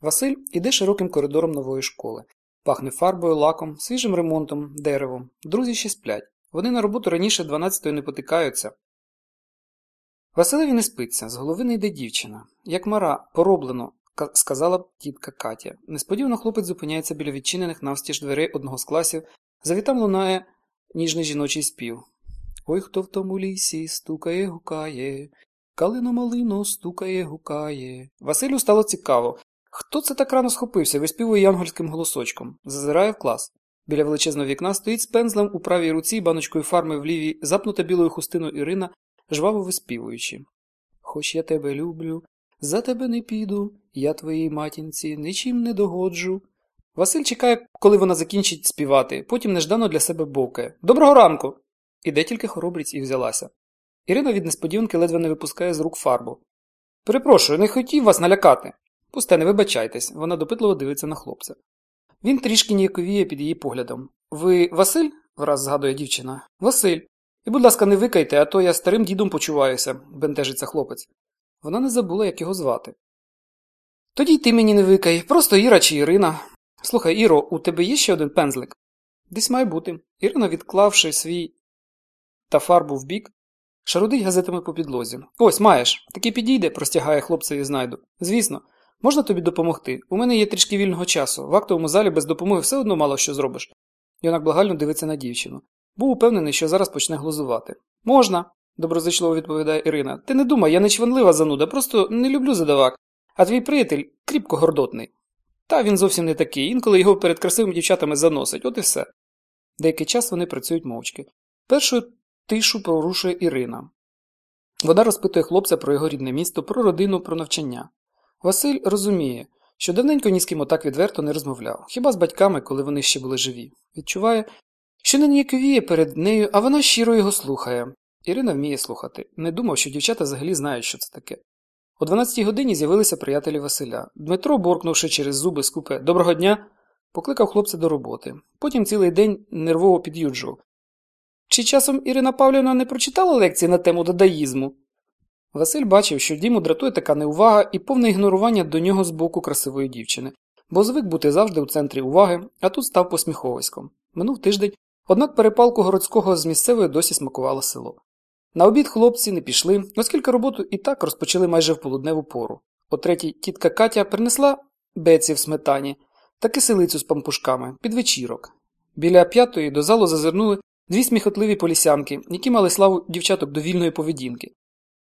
Василь іде широким коридором нової школи. Пахне фарбою, лаком, свіжим ремонтом, деревом. Друзі ще сплять. Вони на роботу раніше 12-ї не потикаються. Василеві не спиться, з голови не йде дівчина. Як мара, пороблено, сказала б тітка Катя. Несподівано хлопець зупиняється біля відчинених навстіж дверей одного з класів. Завітам лунає ніжний жіночий спів. Ой, хто в тому лісі стукає, гукає, калино малино стукає, гукає. Василю стало цікаво. Хто це так рано схопився, виспівує янгольським голосочком. Зазирає в клас. Біля величезного вікна стоїть з пензлем у правій руці баночкою фарми в лівій, запнута білою хустиною Ірина, жваво виспівуючи. Хоч я тебе люблю, за тебе не піду, я твоїй матінці нічим не догоджу. Василь чекає, коли вона закінчить співати, потім неждано для себе бовкає. Доброго ранку! Іде тільки хоробрість і взялася. Ірина від несподіванки ледве не випускає з рук фарбу. Перепрошую, не хотів вас налякати. Пусте, не вибачайтесь, вона допитливо дивиться на хлопця. Він трішки ніяковіє під її поглядом. Ви Василь? враз згадує дівчина. Василь. І, будь ласка, не викайте, а то я старим дідом почуваюся, бентежиться хлопець. Вона не забула, як його звати. Тоді й ти мені не викай, просто Іра чи Ірина. Слухай, Іро, у тебе є ще один пензлик? Десь має бути. Ірина, відклавши свій та фарбу вбік, шарудить газетами по підлозі. Ось, маєш. Таки підійде, простягає хлопцеві знайду. Звісно, можна тобі допомогти? У мене є трішки вільного часу. В актовому залі без допомоги все одно мало що зробиш. Юнак благально дивиться на дівчину. Був упевнений, що зараз почне глузувати. Можна, доброзичливо відповідає Ірина. Ти не думай, я не чванлива зануда, просто не люблю задавак. А твій приятель кріпко гордотний. Та він зовсім не такий, інколи його перед красивими дівчатами заносить, от і все. Деякий час вони працюють мовчки. Першу тишу порушує Ірина. Вона розпитує хлопця про його рідне місто, про родину, про навчання. Василь розуміє, що давненько ні з ким отак відверто не розмовляв, хіба з батьками, коли вони ще були живі. Відчуває, що не ніяковіє перед нею, а вона щиро його слухає. Ірина вміє слухати. Не думав, що дівчата взагалі знають, що це таке. О 12-й годині з'явилися приятелі Василя. Дмитро, боркнувши через зуби з купе Доброго дня, покликав хлопця до роботи. Потім цілий день нервово під'юджував. Чи часом Ірина Павлівна не прочитала лекції на тему дадаїзму? Василь бачив, що Діму дратує така неувага і повне ігнорування до нього з боку красивої дівчини, бо звик бути завжди у центрі уваги, а тут став посміховиськом. Минув тиждень, однак перепалку городського з місцевою досі смакувало село. На обід хлопці не пішли, оскільки роботу і так розпочали майже в полудневу пору. О третій тітка Катя принесла беці в сметані та киселицю з пампушками під вечірок. Біля п'ятої до залу зазирнули дві сміхотливі полісянки, які мали славу дівчаток до вільної поведінки.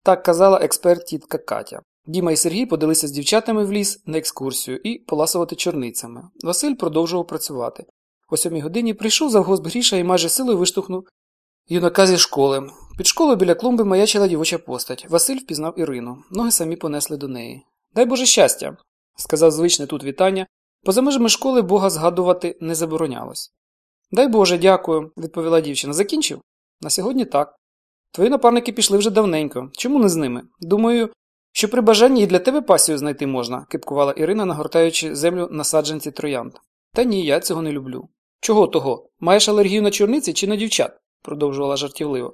Так казала експерт тітка Катя. Діма і Сергій подалися з дівчатами в ліс на екскурсію і поласувати чорницями. Василь продовжував працювати. О сьомій годині прийшов завгосп Гріша і майже силою виштовхнув юнака зі школи. Під школою біля клумби маячила дівоча постать. Василь впізнав Ірину. Ноги самі понесли до неї. Дай Боже щастя, сказав звичне тут вітання. Поза межами школи Бога згадувати не заборонялось. Дай Боже, дякую, відповіла дівчина. Закінчив? На сьогодні так. Твої напарники пішли вже давненько. Чому не з ними? Думаю, що при бажанні і для тебе пасію знайти можна, кипкувала Ірина, нагортаючи землю на саджанці троянд. Та ні, я цього не люблю. Чого того? Маєш алергію на чорниці чи на дівчат? продовжувала жартівливо.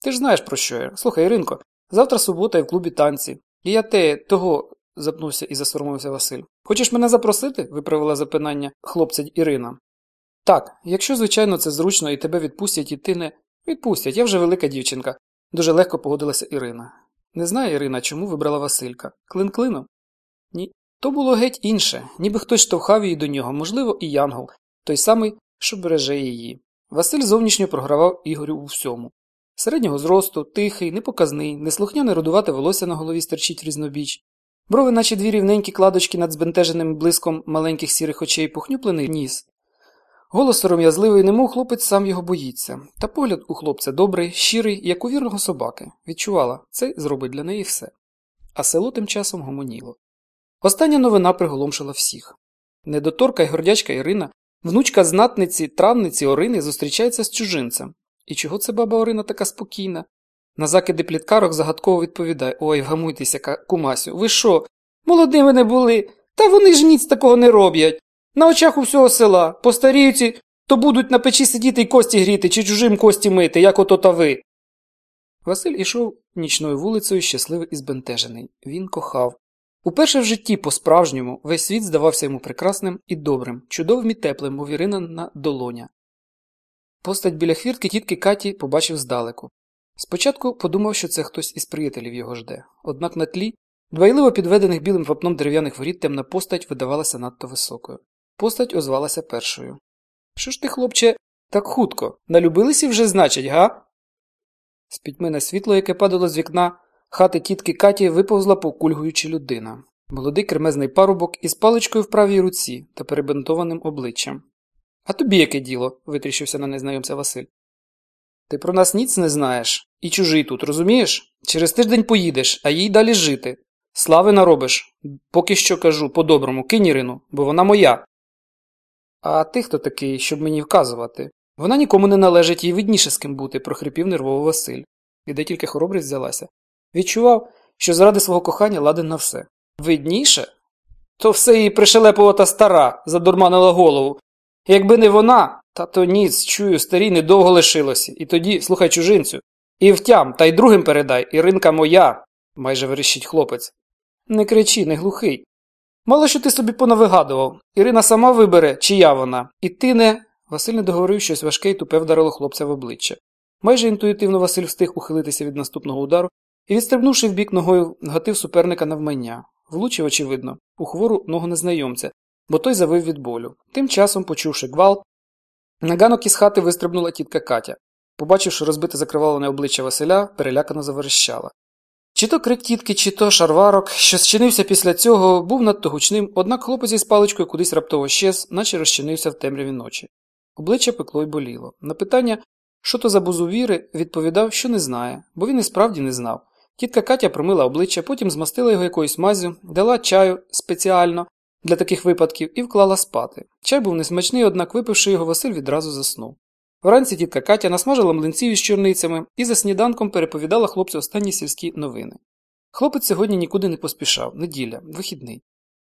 Ти ж знаєш, про що я. Слухай, Іринко, завтра субота і в клубі танці. І я те того. запнувся і засоромився Василь. Хочеш мене запросити? виправила запинання хлопця Ірина. Так, якщо, звичайно, це зручно і тебе відпустять, і ти не. Відпустять, я вже велика дівчинка, дуже легко погодилася Ірина. Не знає Ірина, чому вибрала Василька. Клин клином? Ні. То було геть інше, ніби хтось штовхав її до нього, можливо, і Янгол, той самий, що береже її. Василь зовнішньо програвав Ігорю у всьому. Середнього зросту, тихий, непоказний, неслухняне родувате волосся на голові стерчить різнобіч. Брови, наче дві рівненькі кладочки над збентеженим блиском маленьких сірих очей, похнюплений ніс. Голос сором'язливий, немов хлопець сам його боїться. Та погляд у хлопця добрий, щирий, як у вірного собаки. Відчувала, це зробить для неї все. А село тим часом гомоніло. Остання новина приголомшила всіх. Недоторка й гордячка Ірина, внучка знатниці, травниці Орини зустрічається з чужинцем. І чого це баба Орина така спокійна? На закиди пліткарок загадково відповідає Ой, вгамуйтеся, кумасю, ви що? Молодими не були, та вони ж ніц такого не роблять. На очах у всього села. Постаріються, то будуть на печі сидіти й кості гріти, чи чужим кості мити, як ото та ви. Василь ішов нічною вулицею щасливий і збентежений. Він кохав. Уперше в житті по-справжньому весь світ здавався йому прекрасним і добрим, чудовим і теплим, мов Ірина долоня. Постать біля хвіртки тітки Каті побачив здалеку. Спочатку подумав, що це хтось із приятелів його жде, однак на тлі дбайливо підведених білим вапном дерев'яних воріт темна постать видавалася надто високою. Постать озвалася першою. Що ж ти, хлопче, так хутко? Налюбилися вже, значить, га? З пітьми на світло, яке падало з вікна, хати тітки Каті виповзла покульгуючи людина. Молодий кремезний парубок із паличкою в правій руці та перебинтованим обличчям. А тобі яке діло? витріщився на незнайомця Василь. Ти про нас ніц не знаєш і чужий тут, розумієш? Через тиждень поїдеш, а їй далі жити. Слави наробиш. Поки що кажу, по-доброму, кинь Ірину, бо вона моя. А ти хто такий, щоб мені вказувати? Вона нікому не належить їй видніше з ким бути, прохрипів нервово Василь. І де тільки хоробрість взялася. Відчував, що заради свого кохання ладен на все. Видніше? То все її пришелепувата стара, задурманила голову. Якби не вона, та то ніц, чую, старій недовго лишилося. І тоді, слухай чужинцю, і втям, та й другим передай, Іринка моя, майже верещить хлопець. Не кричи, не глухий. Мало що ти собі понавигадував. Ірина сама вибере, чия вона, і ти не. Василь не договорив щось важке і тупе вдарило хлопця в обличчя. Майже інтуїтивно Василь встиг ухилитися від наступного удару і, відстрибнувши в бік ногою, гатив суперника навмання. Влучив, очевидно, у хвору ногу незнайомця, бо той завив від болю. Тим часом, почувши гвалт, на ганок із хати вистрибнула тітка Катя. Побачивши розбите закривалене обличчя Василя, перелякано заверещала. Чи то крик тітки, чи то шарварок, що зчинився після цього, був надто гучним, однак хлопець із паличкою кудись раптово щез, наче розчинився в темряві ночі. Обличчя пекло й боліло. На питання, що то за бузувіри, відповідав, що не знає, бо він і справді не знав. Тітка Катя промила обличчя, потім змастила його якоюсь мазю, дала чаю спеціально для таких випадків і вклала спати. Чай був несмачний, однак, випивши його, Василь відразу заснув. Вранці тітка Катя насмажила млинців із чорницями і за сніданком переповідала хлопцю останні сільські новини. Хлопець сьогодні нікуди не поспішав, неділя, вихідний.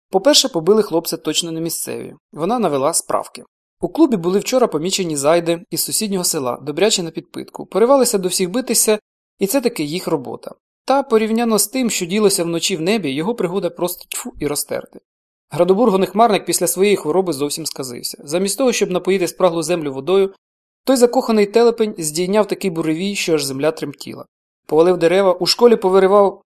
По-перше, побили хлопця точно не місцеві. Вона навела справки. У клубі були вчора помічені зайди із сусіднього села, добряче на підпитку, поривалися до всіх битися, і це таки їх робота. Та порівняно з тим, що ділося вночі в небі, його пригода просто тьфу і розтерти. Градобургонехмарник після своєї хвороби зовсім сказився. Замість того, щоб напоїти спраглу землю водою, той закоханий телепень здійняв такий буревій, що аж земля тремтіла. Повалив дерева, у школі повиривав,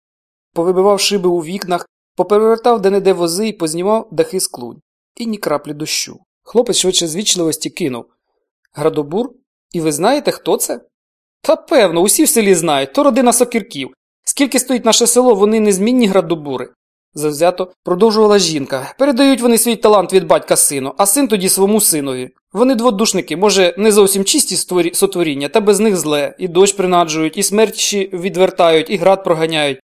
повибивав шиби у вікнах, поперевертав де-не-де вози і познімав дахи з клунь. І ні краплі дощу. Хлопець швидше з вічливості кинув. Градобур? І ви знаєте, хто це? Та певно, усі в селі знають, то родина сокірків. Скільки стоїть наше село, вони незмінні градобури. Завзято продовжувала жінка. Передають вони свій талант від батька сину, а син тоді своєму синові. Вони дводушники, може, не зовсім чисті сотворіння, та без них зле, і дощ принаджують, і смерчі відвертають, і град проганяють.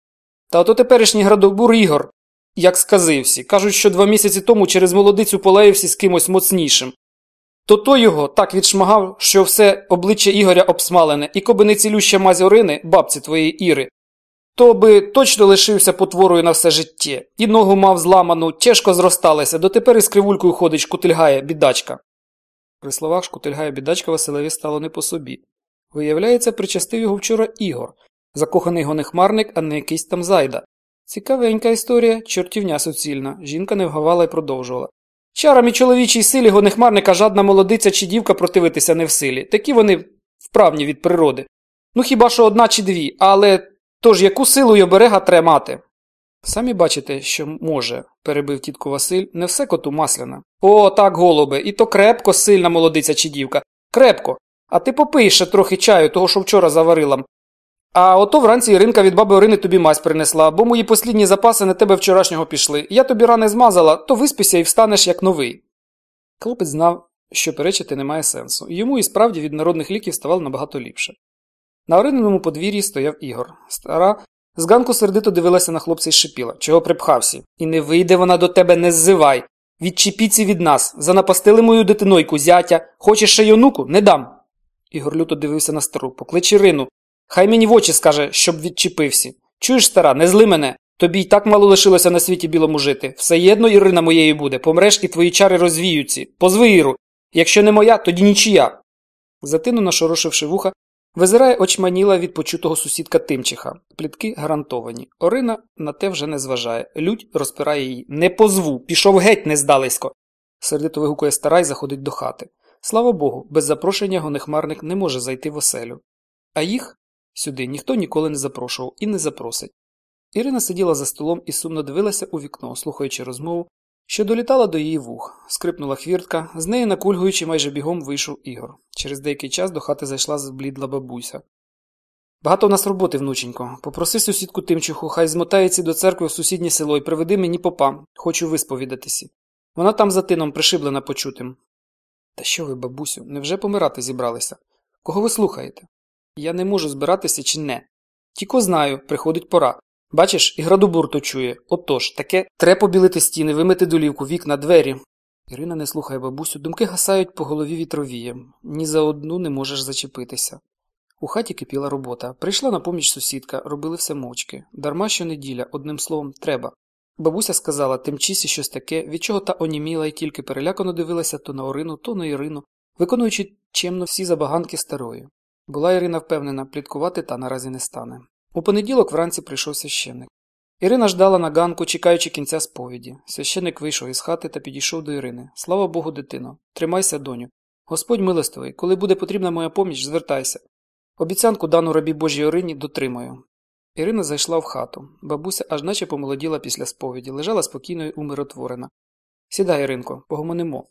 Та ото теперішній градобур Ігор, як сказився, кажуть, що два місяці тому через молодицю полаївся з кимось моцнішим. То той його так відшмагав, що все обличчя Ігоря обсмалене, і коби не цілюща мазь Орини, бабці твоєї Іри, то би точно лишився потворою на все життя, і ногу мав зламану, тяжко зросталася, дотепер із кривулькою ходить, шкутильгає, бідачка. При словах шкутильгає бідачка Василеві стало не по собі. Виявляється, причастив його вчора Ігор, закоханий його не хмарник, а не якийсь там зайда. Цікавенька історія, чортівня суцільна. Жінка не вгавала і продовжувала. Чарам і чоловічій силі гонехмарника жадна молодиця чи дівка противитися не в силі. Такі вони вправні від природи. Ну хіба що одна чи дві, але тож яку силу й оберега тримати? Самі бачите, що може, перебив тітку Василь, не все коту масляна. О, так, голубе, і то крепко сильна молодиця чи дівка. Крепко. А ти попий ще трохи чаю, того, що вчора заварила. А ото вранці Іринка від баби Орини тобі мазь принесла, бо мої послідні запаси на тебе вчорашнього пішли. Я тобі рани змазала, то виспися і встанеш як новий. Хлопець знав, що перечити немає сенсу, йому і справді від народних ліків ставало набагато ліпше. На Орининому подвір'ї стояв Ігор. Стара з ганку сердито дивилася на хлопця і шипіла, чого припхався. І не вийде вона до тебе, не ззивай. Відчіпіться від нас, занапастили мою дитинойку, зятя. Хочеш ще й онуку? Не дам. Ігор люто дивився на стару. Поклич Ірину. Хай мені в очі скаже, щоб відчепився. Чуєш, стара, не зли мене. Тобі й так мало лишилося на світі білому жити. Все єдно Ірина моєю буде, помреш і твої чари розвіються. Позви Іру. Якщо не моя, тоді нічия. Затину, нашорошивши вуха, Визирає очманіла від почутого сусідка Тимчиха. Плітки гарантовані. Орина на те вже не зважає. Людь розпирає її. Не позву, пішов геть нездалесько. Сердито вигукує стара й заходить до хати. Слава Богу, без запрошення гонехмарник не може зайти в оселю. А їх сюди ніхто ніколи не запрошував і не запросить. Ірина сиділа за столом і сумно дивилася у вікно, слухаючи розмову, що долітала до її вух. Скрипнула хвіртка, з неї накульгуючи майже бігом вийшов Ігор. Через деякий час до хати зайшла зблідла бабуся. Багато в нас роботи, внученько. Попроси сусідку Тимчиху, хай змотається до церкви в сусіднє село і приведи мені попа. Хочу висповідатися. Вона там за тином пришиблена почутим. Та що ви, бабусю, невже помирати зібралися? Кого ви слухаєте? Я не можу збиратися чи не. Тільки знаю, приходить пора. Бачиш, і градубур то чує. Отож, таке треба побілити стіни, вимити долівку, вікна, двері. Ірина не слухає бабусю, думки гасають по голові вітровієм. Ні за одну не можеш зачепитися. У хаті кипіла робота. Прийшла на поміч сусідка, робили все мовчки. Дарма щонеділя, одним словом, треба. Бабуся сказала тимчісі щось таке, від чого та оніміла і тільки перелякано дивилася то на Орину, то на Ірину, виконуючи чемно всі забаганки старої. Була Ірина впевнена, пліткувати та наразі не стане. У понеділок вранці прийшов священник. Ірина ждала на ганку, чекаючи кінця сповіді. Священник вийшов із хати та підійшов до Ірини. Слава Богу, дитино, тримайся, доню. Господь милостивий, коли буде потрібна моя поміч, звертайся. Обіцянку дану рабі Божій Ірині дотримаю. Ірина зайшла в хату. Бабуся аж наче помолоділа після сповіді, лежала спокійно й умиротворена. Сідай, Іринко, погомонимо.